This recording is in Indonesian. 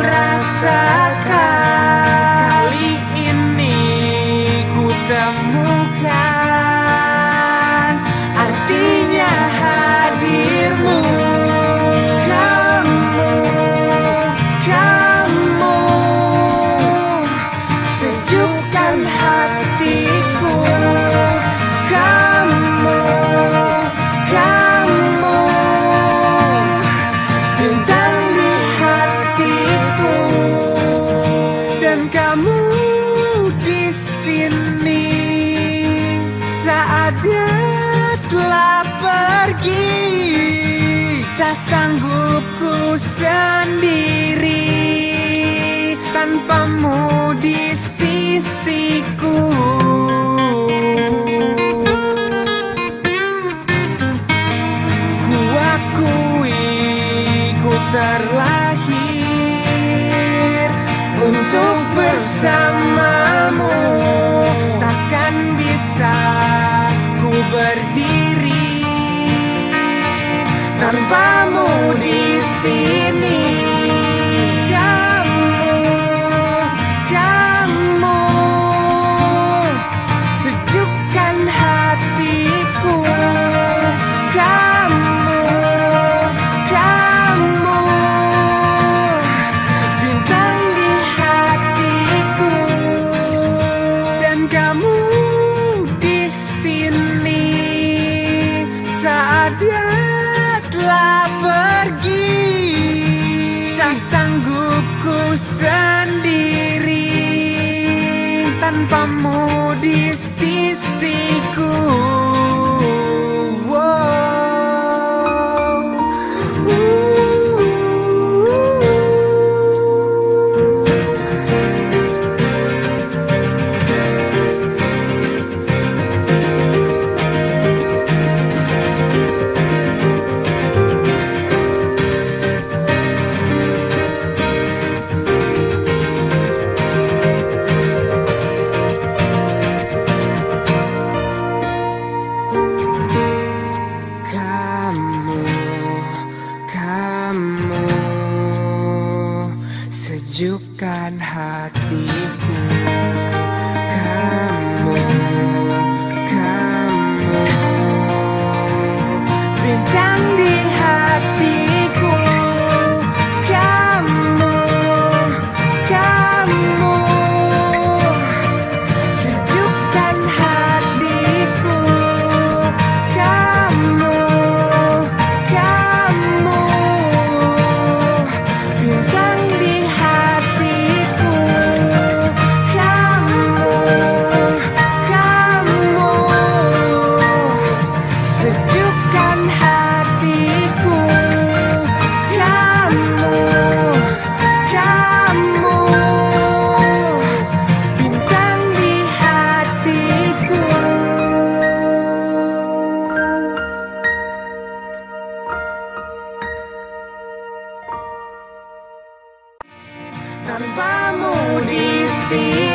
rasa kamu di sini. Saat dia telah pergi. Tak sanggup ku sendiri. Tanpamu di sisiku. Ku akui ku terlalu. hidupku sendiri tanpamu di sisiku. sejukkan hatiku. para morir.